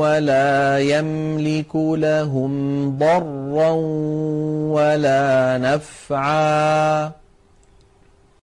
وَلَا يَمْلِكُ لَهُمْ ضَرًّا وَلَا نَفْعًا.